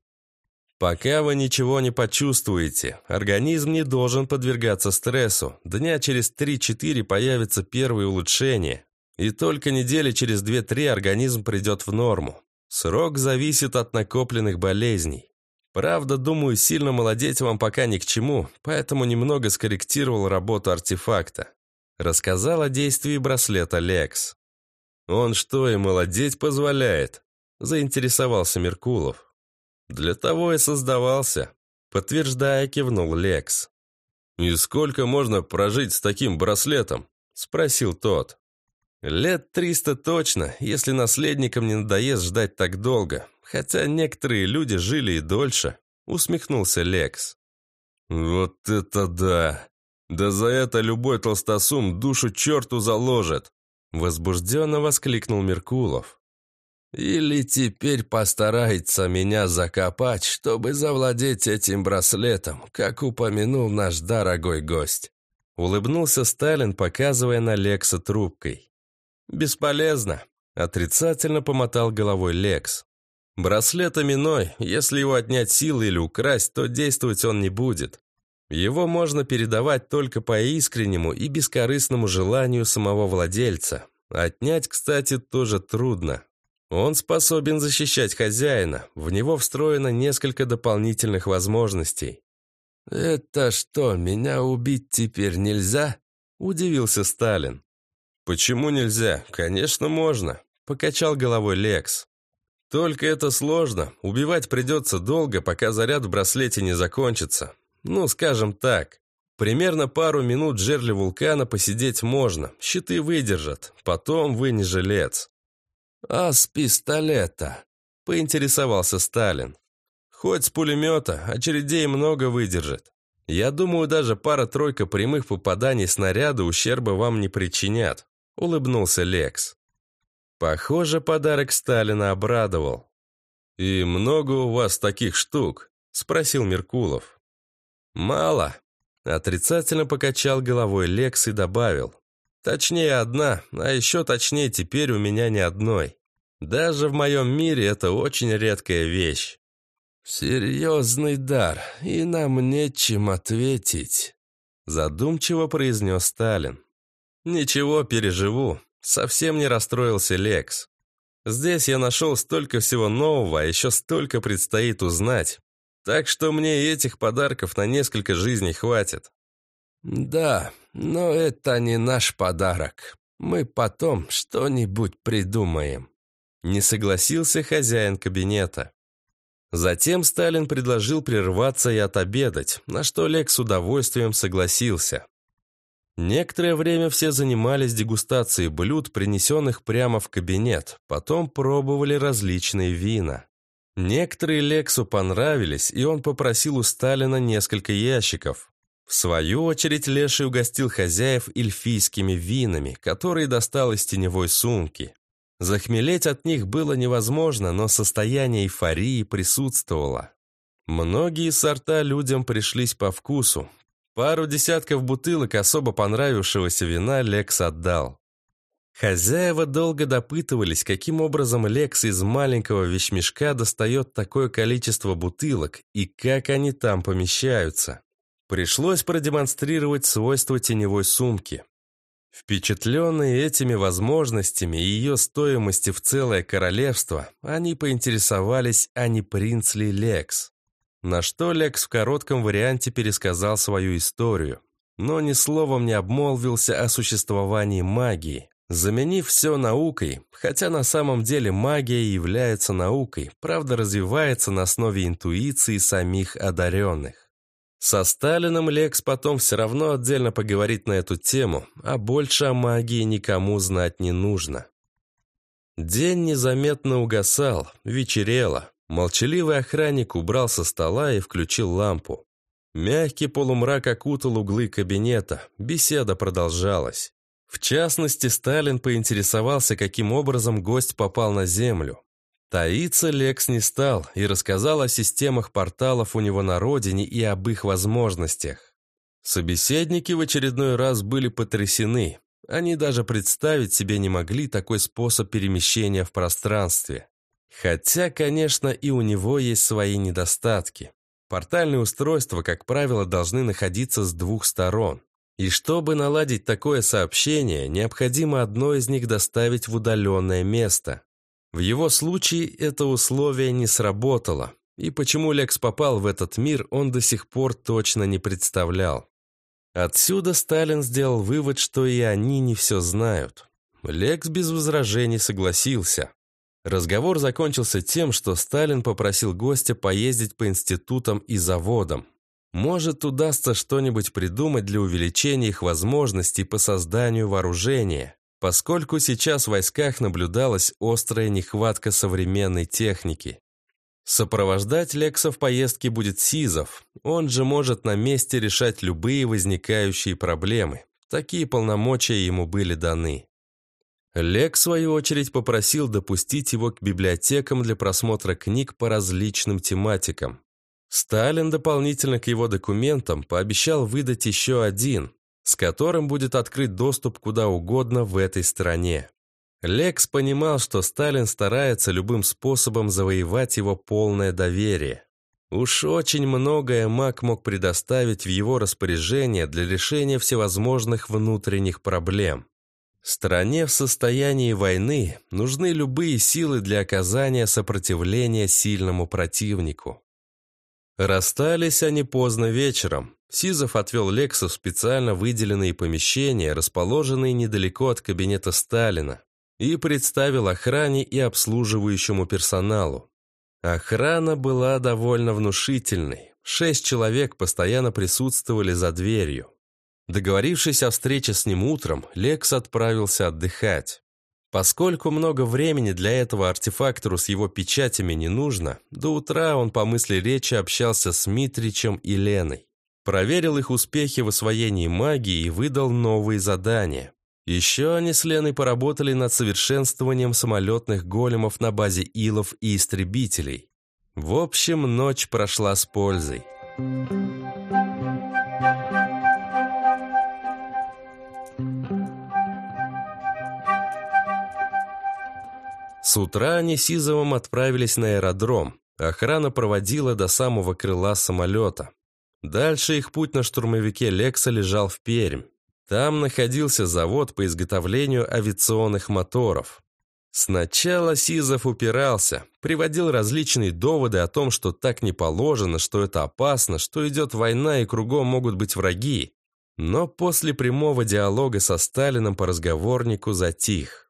Пока вы ничего не почувствуете, организм не должен подвергаться стрессу. Дня через 3-4 появятся первые улучшения. И только недели через 2-3 организм придет в норму. Срок зависит от накопленных болезней. Правда, думаю, сильно молодеть вам пока ни к чему, поэтому немного скорректировал работу артефакта. Рассказал о действии браслета Лекс. «Он что, и молодеть позволяет?» Заинтересовался Меркулов. «Для того и создавался», подтверждая, кивнул Лекс. «И сколько можно прожить с таким браслетом?» Спросил тот. «Лет триста точно, если наследникам не надоест ждать так долго. Хотя некоторые люди жили и дольше», усмехнулся Лекс. «Вот это да!» «Да за это любой толстосум душу черту заложит!» Возбужденно воскликнул Меркулов. «Или теперь постарается меня закопать, чтобы завладеть этим браслетом, как упомянул наш дорогой гость». Улыбнулся Сталин, показывая на Лекса трубкой. «Бесполезно», — отрицательно помотал головой Лекс. «Браслет именной, если его отнять силы или украсть, то действовать он не будет. Его можно передавать только по искреннему и бескорыстному желанию самого владельца. Отнять, кстати, тоже трудно. Он способен защищать хозяина, в него встроено несколько дополнительных возможностей. «Это что, меня убить теперь нельзя?» – удивился Сталин. «Почему нельзя? Конечно, можно», – покачал головой Лекс. «Только это сложно. Убивать придется долго, пока заряд в браслете не закончится. Ну, скажем так. Примерно пару минут в жерле вулкана посидеть можно, щиты выдержат, потом вы не жилец. «А с пистолета?» – поинтересовался Сталин. «Хоть с пулемета, очередей много выдержит. Я думаю, даже пара-тройка прямых попаданий снаряда ущерба вам не причинят», – улыбнулся Лекс. Похоже, подарок Сталина обрадовал. «И много у вас таких штук?» – спросил Меркулов. «Мало», – отрицательно покачал головой Лекс и добавил. «Точнее одна, а еще точнее теперь у меня ни одной. Даже в моем мире это очень редкая вещь». «Серьезный дар, и нам нечем ответить», – задумчиво произнес Сталин. «Ничего, переживу. Совсем не расстроился Лекс. Здесь я нашел столько всего нового, а еще столько предстоит узнать. Так что мне этих подарков на несколько жизней хватит». «Да, но это не наш подарок. Мы потом что-нибудь придумаем». Не согласился хозяин кабинета. Затем Сталин предложил прерваться и отобедать, на что Лекс с удовольствием согласился. Некоторое время все занимались дегустацией блюд, принесенных прямо в кабинет, потом пробовали различные вина. Некоторые Лексу понравились, и он попросил у Сталина несколько ящиков. В свою очередь Леший угостил хозяев эльфийскими винами, которые достал из теневой сумки. Захмелеть от них было невозможно, но состояние эйфории присутствовало. Многие сорта людям пришлись по вкусу, Пару десятков бутылок особо понравившегося вина Лекс отдал. Хозяева долго допытывались, каким образом Лекс из маленького вещмешка достает такое количество бутылок и как они там помещаются. Пришлось продемонстрировать свойства теневой сумки. Впечатленные этими возможностями и ее стоимости в целое королевство, они поинтересовались, а не принц ли Лекс. На что Лекс в коротком варианте пересказал свою историю, но ни словом не обмолвился о существовании магии, заменив все наукой, хотя на самом деле магия является наукой, правда развивается на основе интуиции самих одаренных. Со Сталином Лекс потом все равно отдельно поговорит на эту тему, а больше о магии никому знать не нужно. День незаметно угасал, вечерело, Молчаливый охранник убрал со стола и включил лампу. Мягкий полумрак окутал углы кабинета. Беседа продолжалась. В частности, Сталин поинтересовался, каким образом гость попал на Землю. Таиться Лекс не стал и рассказал о системах порталов у него на родине и об их возможностях. Собеседники в очередной раз были потрясены. Они даже представить себе не могли такой способ перемещения в пространстве. Хотя, конечно, и у него есть свои недостатки. Портальные устройства, как правило, должны находиться с двух сторон. И чтобы наладить такое сообщение, необходимо одно из них доставить в удаленное место. В его случае это условие не сработало, и почему Лекс попал в этот мир, он до сих пор точно не представлял. Отсюда Сталин сделал вывод, что и они не все знают. Лекс без возражений согласился. Разговор закончился тем, что Сталин попросил гостя поездить по институтам и заводам. Может, удастся что-нибудь придумать для увеличения их возможностей по созданию вооружения, поскольку сейчас в войсках наблюдалась острая нехватка современной техники. Сопровождать Лекса в поездке будет Сизов, он же может на месте решать любые возникающие проблемы. Такие полномочия ему были даны. Лек, в свою очередь, попросил допустить его к библиотекам для просмотра книг по различным тематикам. Сталин дополнительно к его документам пообещал выдать еще один, с которым будет открыт доступ куда угодно в этой стране. Лекс понимал, что Сталин старается любым способом завоевать его полное доверие. Уж очень многое маг мог предоставить в его распоряжение для решения всевозможных внутренних проблем. Стране в состоянии войны нужны любые силы для оказания сопротивления сильному противнику. Расстались они поздно вечером. Сизов отвел Лекса в специально выделенные помещения, расположенные недалеко от кабинета Сталина, и представил охране и обслуживающему персоналу. Охрана была довольно внушительной. Шесть человек постоянно присутствовали за дверью. Договорившись о встрече с ним утром, Лекс отправился отдыхать. Поскольку много времени для этого артефактору с его печатями не нужно, до утра он по мысли речи общался с Митричем и Леной. Проверил их успехи в освоении магии и выдал новые задания. Еще они с Леной поработали над совершенствованием самолетных големов на базе илов и истребителей. В общем, ночь прошла с пользой. С утра они с Изовым отправились на аэродром. Охрана проводила до самого крыла самолета. Дальше их путь на штурмовике «Лекса» лежал в Пермь. Там находился завод по изготовлению авиационных моторов. Сначала Сизов упирался, приводил различные доводы о том, что так не положено, что это опасно, что идет война и кругом могут быть враги. Но после прямого диалога со Сталином по разговорнику затих.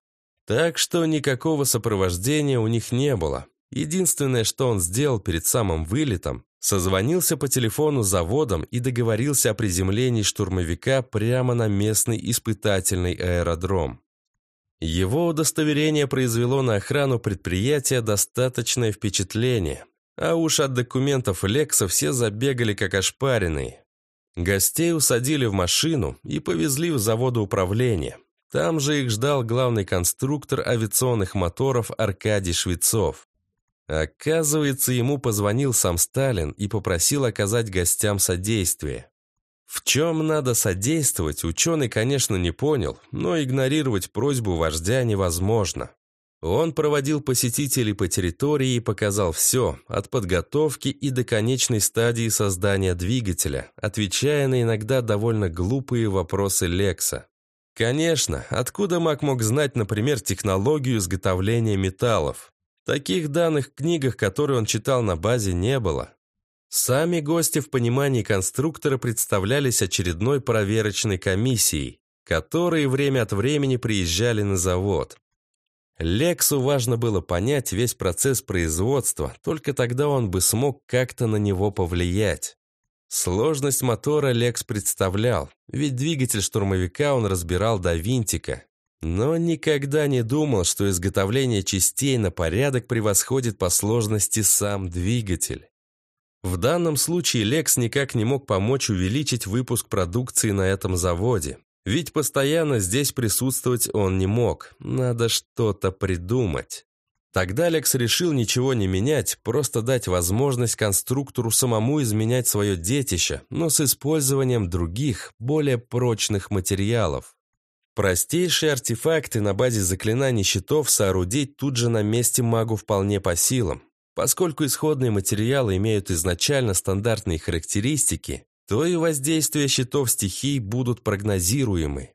Так что никакого сопровождения у них не было. Единственное, что он сделал перед самым вылетом, созвонился по телефону с заводом и договорился о приземлении штурмовика прямо на местный испытательный аэродром. Его удостоверение произвело на охрану предприятия достаточное впечатление, а уж от документов Лекса все забегали как ошпаренные. Гостей усадили в машину и повезли в заводы управления. Там же их ждал главный конструктор авиационных моторов Аркадий Швецов. Оказывается, ему позвонил сам Сталин и попросил оказать гостям содействие. В чем надо содействовать, ученый, конечно, не понял, но игнорировать просьбу вождя невозможно. Он проводил посетителей по территории и показал все, от подготовки и до конечной стадии создания двигателя, отвечая на иногда довольно глупые вопросы Лекса. Конечно, откуда Мак мог знать, например, технологию изготовления металлов? Таких данных в книгах, которые он читал на базе, не было. Сами гости в понимании конструктора представлялись очередной проверочной комиссией, которые время от времени приезжали на завод. Лексу важно было понять весь процесс производства, только тогда он бы смог как-то на него повлиять. Сложность мотора Лекс представлял, ведь двигатель штурмовика он разбирал до винтика, но никогда не думал, что изготовление частей на порядок превосходит по сложности сам двигатель. В данном случае Лекс никак не мог помочь увеличить выпуск продукции на этом заводе. Ведь постоянно здесь присутствовать он не мог. Надо что-то придумать. Тогда Лекс решил ничего не менять, просто дать возможность конструктору самому изменять свое детище, но с использованием других, более прочных материалов. Простейшие артефакты на базе заклинаний щитов соорудить тут же на месте магу вполне по силам. Поскольку исходные материалы имеют изначально стандартные характеристики, то и воздействие щитов стихий будут прогнозируемы.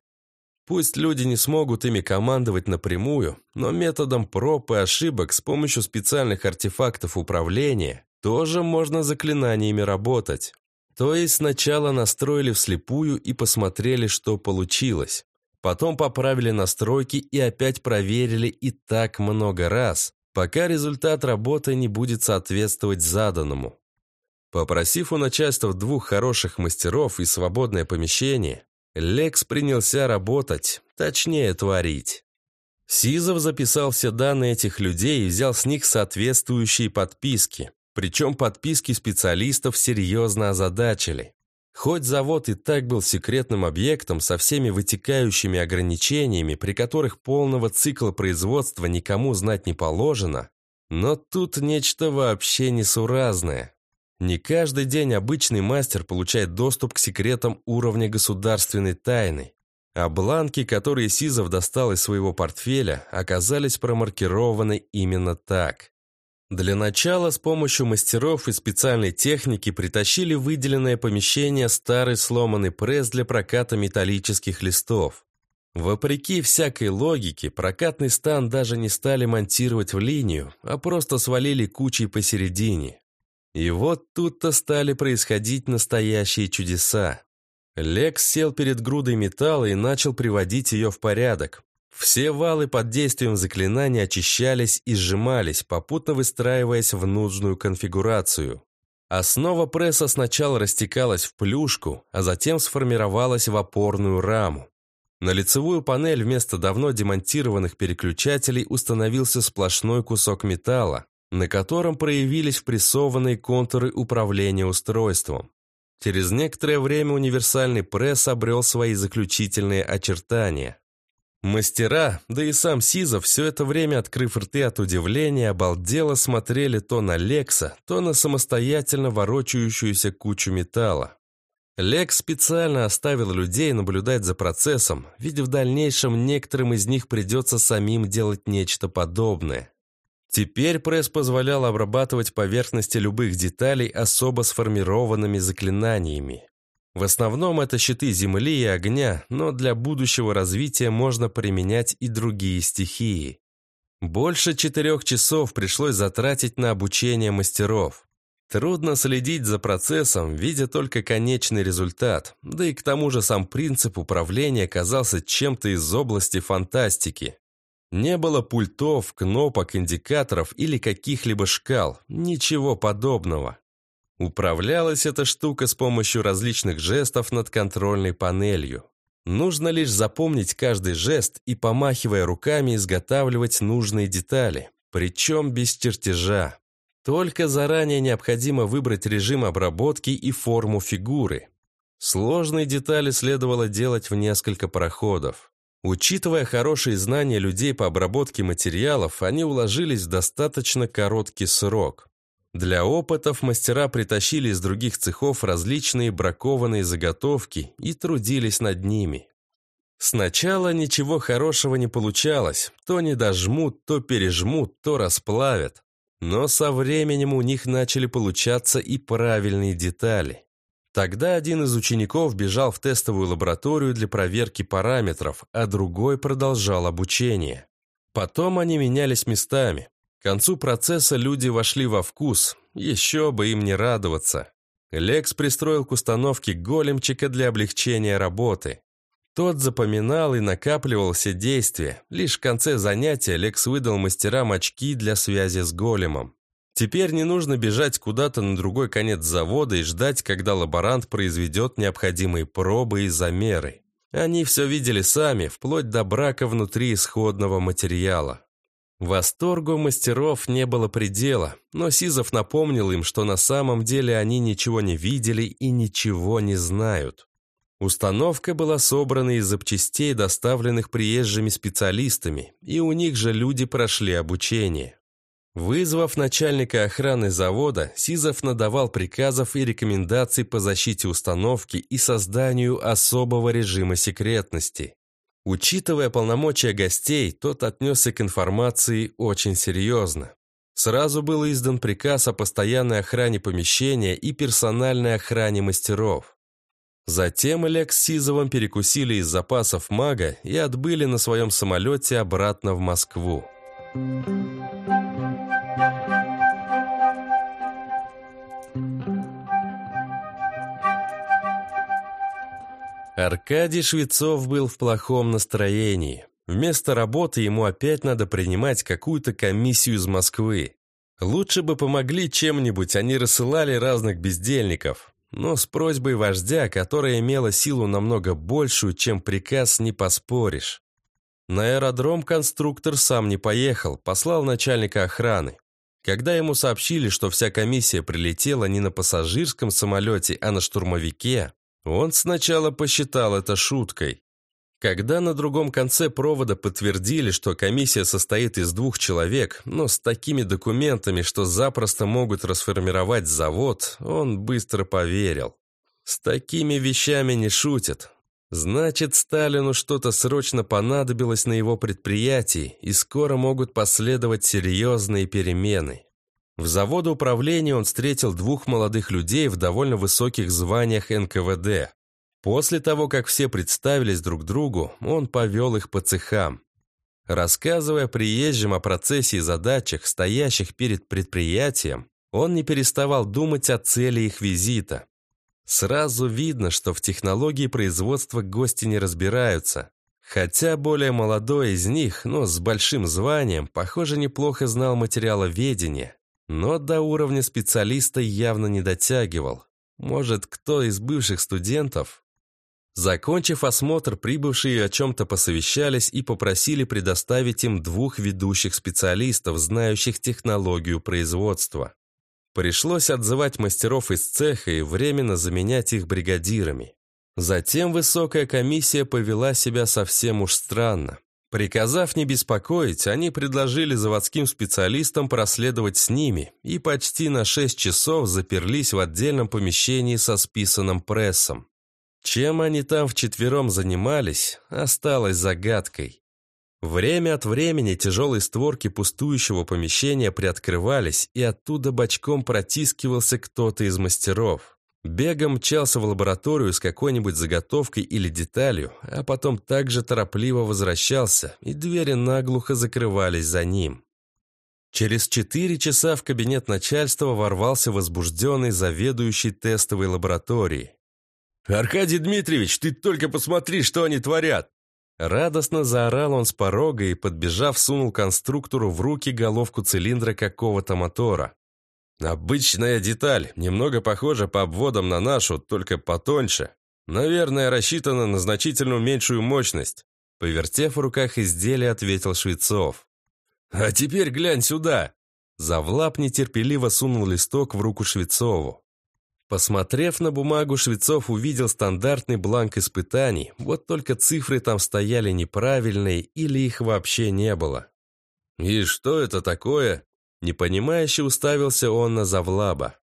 Пусть люди не смогут ими командовать напрямую, но методом проб и ошибок с помощью специальных артефактов управления тоже можно заклинаниями работать. То есть сначала настроили вслепую и посмотрели, что получилось. Потом поправили настройки и опять проверили и так много раз, пока результат работы не будет соответствовать заданному. Попросив у начальства двух хороших мастеров и свободное помещение, Лекс принялся работать, точнее творить. Сизов записал все данные этих людей и взял с них соответствующие подписки. Причем подписки специалистов серьезно озадачили. Хоть завод и так был секретным объектом со всеми вытекающими ограничениями, при которых полного цикла производства никому знать не положено, но тут нечто вообще несуразное. Не каждый день обычный мастер получает доступ к секретам уровня государственной тайны, а бланки, которые Сизов достал из своего портфеля, оказались промаркированы именно так. Для начала с помощью мастеров и специальной техники притащили выделенное помещение старый сломанный пресс для проката металлических листов. Вопреки всякой логике, прокатный стан даже не стали монтировать в линию, а просто свалили кучей посередине. И вот тут-то стали происходить настоящие чудеса. Лекс сел перед грудой металла и начал приводить ее в порядок. Все валы под действием заклинания очищались и сжимались, попутно выстраиваясь в нужную конфигурацию. Основа пресса сначала растекалась в плюшку, а затем сформировалась в опорную раму. На лицевую панель вместо давно демонтированных переключателей установился сплошной кусок металла, на котором проявились впрессованные контуры управления устройством. Через некоторое время универсальный пресс обрел свои заключительные очертания. Мастера, да и сам Сизов, все это время, открыв рты от удивления, обалдело смотрели то на Лекса, то на самостоятельно ворочающуюся кучу металла. Лекс специально оставил людей наблюдать за процессом, ведь в дальнейшем некоторым из них придется самим делать нечто подобное. Теперь пресс позволял обрабатывать поверхности любых деталей особо сформированными заклинаниями. В основном это щиты земли и огня, но для будущего развития можно применять и другие стихии. Больше четырех часов пришлось затратить на обучение мастеров. Трудно следить за процессом, видя только конечный результат, да и к тому же сам принцип управления казался чем-то из области фантастики. Не было пультов, кнопок, индикаторов или каких-либо шкал, ничего подобного. Управлялась эта штука с помощью различных жестов над контрольной панелью. Нужно лишь запомнить каждый жест и, помахивая руками, изготавливать нужные детали, причем без чертежа. Только заранее необходимо выбрать режим обработки и форму фигуры. Сложные детали следовало делать в несколько проходов. Учитывая хорошие знания людей по обработке материалов, они уложились в достаточно короткий срок. Для опытов мастера притащили из других цехов различные бракованные заготовки и трудились над ними. Сначала ничего хорошего не получалось, то не дожмут, то пережмут, то расплавят. Но со временем у них начали получаться и правильные детали. Тогда один из учеников бежал в тестовую лабораторию для проверки параметров, а другой продолжал обучение. Потом они менялись местами. К концу процесса люди вошли во вкус, еще бы им не радоваться. Лекс пристроил к установке големчика для облегчения работы. Тот запоминал и накапливал все действия. Лишь в конце занятия Лекс выдал мастерам очки для связи с големом. Теперь не нужно бежать куда-то на другой конец завода и ждать, когда лаборант произведет необходимые пробы и замеры. Они все видели сами, вплоть до брака внутри исходного материала. Восторгу мастеров не было предела, но Сизов напомнил им, что на самом деле они ничего не видели и ничего не знают. Установка была собрана из запчастей, доставленных приезжими специалистами, и у них же люди прошли обучение. Вызвав начальника охраны завода, Сизов надавал приказов и рекомендаций по защите установки и созданию особого режима секретности. Учитывая полномочия гостей, тот отнесся к информации очень серьезно. Сразу был издан приказ о постоянной охране помещения и персональной охране мастеров. Затем Олег с Сизовым перекусили из запасов мага и отбыли на своем самолете обратно в Москву. Аркадий Швецов был в плохом настроении. Вместо работы ему опять надо принимать какую-то комиссию из Москвы. Лучше бы помогли чем-нибудь, они рассылали разных бездельников. Но с просьбой вождя, которая имела силу намного большую, чем приказ, не поспоришь. На аэродром конструктор сам не поехал, послал начальника охраны. Когда ему сообщили, что вся комиссия прилетела не на пассажирском самолете, а на штурмовике, он сначала посчитал это шуткой. Когда на другом конце провода подтвердили, что комиссия состоит из двух человек, но с такими документами, что запросто могут расформировать завод, он быстро поверил. С такими вещами не шутят. Значит, Сталину что-то срочно понадобилось на его предприятии, и скоро могут последовать серьезные перемены. В заводоуправлении он встретил двух молодых людей в довольно высоких званиях НКВД. После того, как все представились друг другу, он повел их по цехам. Рассказывая приезжим о процессе и задачах, стоящих перед предприятием, он не переставал думать о цели их визита. Сразу видно, что в технологии производства гости не разбираются. Хотя более молодой из них, но с большим званием, похоже, неплохо знал материаловедение но до уровня специалиста явно не дотягивал. Может, кто из бывших студентов? Закончив осмотр, прибывшие о чем-то посовещались и попросили предоставить им двух ведущих специалистов, знающих технологию производства. Пришлось отзывать мастеров из цеха и временно заменять их бригадирами. Затем высокая комиссия повела себя совсем уж странно. Приказав не беспокоить, они предложили заводским специалистам проследовать с ними и почти на 6 часов заперлись в отдельном помещении со списанным прессом. Чем они там вчетвером занимались, осталось загадкой. Время от времени тяжелые створки пустующего помещения приоткрывались, и оттуда бочком протискивался кто-то из мастеров. Бегом мчался в лабораторию с какой-нибудь заготовкой или деталью, а потом также торопливо возвращался, и двери наглухо закрывались за ним. Через четыре часа в кабинет начальства ворвался возбужденный заведующий тестовой лабораторией. «Аркадий Дмитриевич, ты только посмотри, что они творят!» Радостно заорал он с порога и, подбежав, сунул конструктору в руки головку цилиндра какого-то мотора. Обычная деталь, немного похожа по обводам на нашу, только потоньше. Наверное, рассчитана на значительно меньшую мощность. Повертев в руках изделие, ответил Швецов. «А теперь глянь сюда!» Завлап нетерпеливо сунул листок в руку Швецову. Посмотрев на бумагу, Швецов увидел стандартный бланк испытаний, вот только цифры там стояли неправильные или их вообще не было. «И что это такое?» Непонимающе уставился он на Завлаба.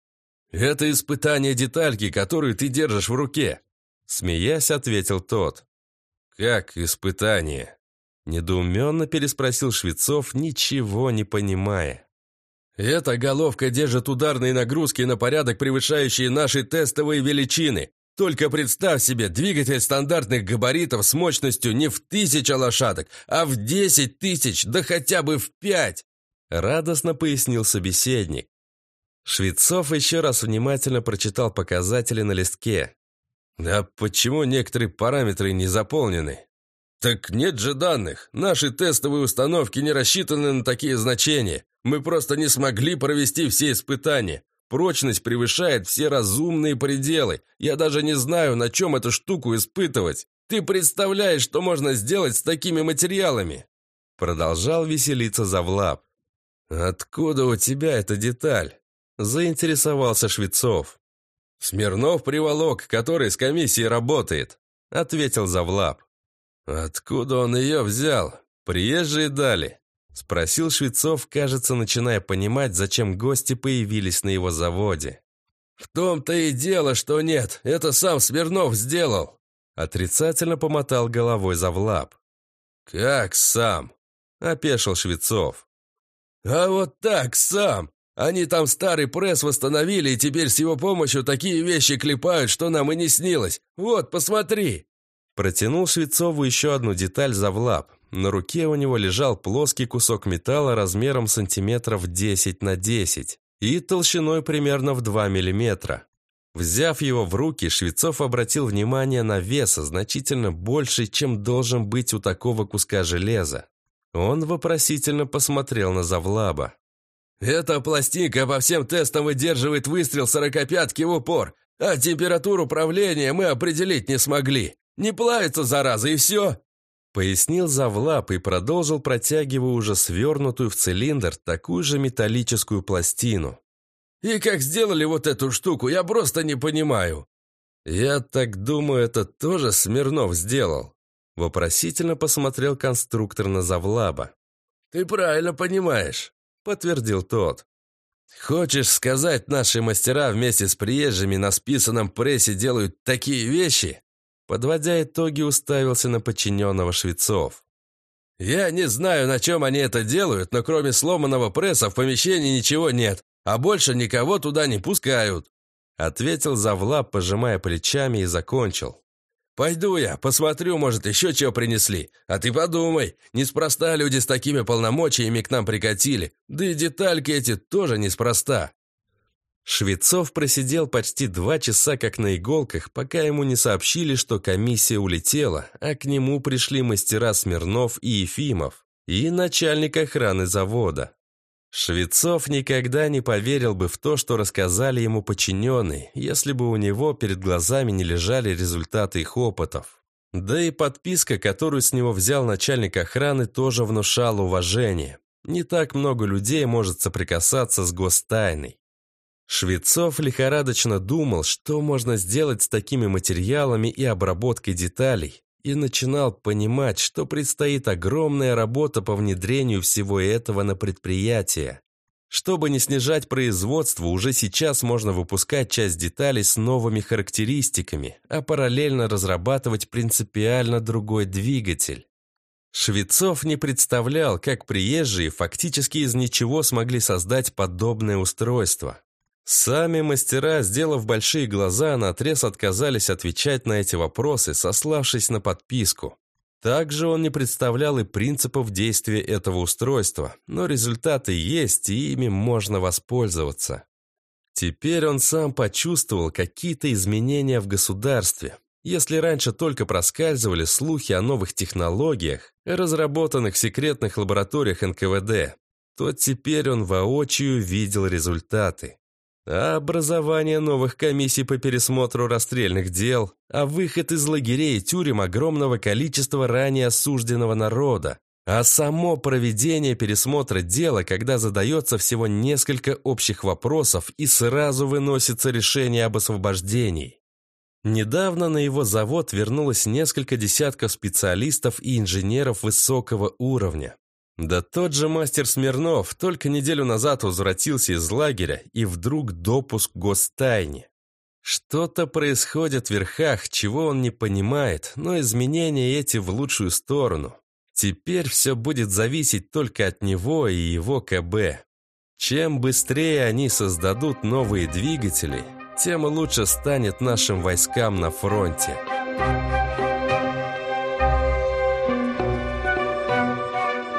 «Это испытание детальки, которую ты держишь в руке», смеясь, ответил тот. «Как испытание?» Недоуменно переспросил Швецов, ничего не понимая. «Эта головка держит ударные нагрузки на порядок, превышающие наши тестовые величины. Только представь себе, двигатель стандартных габаритов с мощностью не в тысяча лошадок, а в десять тысяч, да хотя бы в пять. Радостно пояснил собеседник. Швецов еще раз внимательно прочитал показатели на листке. «А почему некоторые параметры не заполнены?» «Так нет же данных. Наши тестовые установки не рассчитаны на такие значения. Мы просто не смогли провести все испытания. Прочность превышает все разумные пределы. Я даже не знаю, на чем эту штуку испытывать. Ты представляешь, что можно сделать с такими материалами?» Продолжал веселиться Завлаб. «Откуда у тебя эта деталь?» – заинтересовался Швецов. «Смирнов приволок, который с комиссией работает», – ответил Завлаб. «Откуда он ее взял? Приезжие дали?» – спросил Швецов, кажется, начиная понимать, зачем гости появились на его заводе. «В том-то и дело, что нет, это сам Смирнов сделал!» Отрицательно помотал головой Завлаб. «Как сам?» – опешил Швецов. «А вот так, сам! Они там старый пресс восстановили, и теперь с его помощью такие вещи клепают, что нам и не снилось. Вот, посмотри!» Протянул Швецову еще одну деталь за влап. На руке у него лежал плоский кусок металла размером сантиметров 10 на 10 и толщиной примерно в 2 миллиметра. Взяв его в руки, Швецов обратил внимание на вес, значительно больше, чем должен быть у такого куска железа. Он вопросительно посмотрел на Завлаба. «Эта пластинка по всем тестам выдерживает выстрел сорокопятки в упор, а температуру управления мы определить не смогли. Не плавится, зараза, и все!» Пояснил Завлаб и продолжил, протягивая уже свернутую в цилиндр такую же металлическую пластину. «И как сделали вот эту штуку, я просто не понимаю!» «Я так думаю, это тоже Смирнов сделал», Вопросительно посмотрел конструктор на Завлаба. «Ты правильно понимаешь», — подтвердил тот. «Хочешь сказать, наши мастера вместе с приезжими на списанном прессе делают такие вещи?» Подводя итоги, уставился на подчиненного швецов. «Я не знаю, на чем они это делают, но кроме сломанного пресса в помещении ничего нет, а больше никого туда не пускают», ответил Завлаб, пожимая плечами и закончил. «Пойду я, посмотрю, может, еще чего принесли. А ты подумай, неспроста люди с такими полномочиями к нам прикатили. Да и детальки эти тоже неспроста». Швецов просидел почти два часа как на иголках, пока ему не сообщили, что комиссия улетела, а к нему пришли мастера Смирнов и Ефимов и начальник охраны завода. Швецов никогда не поверил бы в то, что рассказали ему подчиненные, если бы у него перед глазами не лежали результаты их опытов. Да и подписка, которую с него взял начальник охраны, тоже внушала уважение. Не так много людей может соприкасаться с гостайной. Швецов лихорадочно думал, что можно сделать с такими материалами и обработкой деталей, и начинал понимать, что предстоит огромная работа по внедрению всего этого на предприятие. Чтобы не снижать производство, уже сейчас можно выпускать часть деталей с новыми характеристиками, а параллельно разрабатывать принципиально другой двигатель. Швецов не представлял, как приезжие фактически из ничего смогли создать подобное устройство. Сами мастера, сделав большие глаза, наотрез отказались отвечать на эти вопросы, сославшись на подписку. Также он не представлял и принципов действия этого устройства, но результаты есть, и ими можно воспользоваться. Теперь он сам почувствовал какие-то изменения в государстве. Если раньше только проскальзывали слухи о новых технологиях, разработанных в секретных лабораториях НКВД, то теперь он воочию видел результаты а образование новых комиссий по пересмотру расстрельных дел, а выход из лагерей и тюрем огромного количества ранее осужденного народа, а само проведение пересмотра дела, когда задается всего несколько общих вопросов и сразу выносится решение об освобождении. Недавно на его завод вернулось несколько десятков специалистов и инженеров высокого уровня. Да тот же мастер Смирнов только неделю назад возвратился из лагеря и вдруг допуск гостайне. Что-то происходит в верхах, чего он не понимает, но изменения эти в лучшую сторону. Теперь все будет зависеть только от него и его КБ. Чем быстрее они создадут новые двигатели, тем лучше станет нашим войскам на фронте.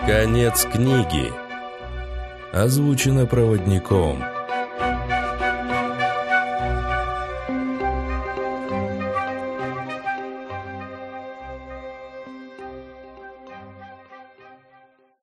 Конец книги. Озвучено проводником.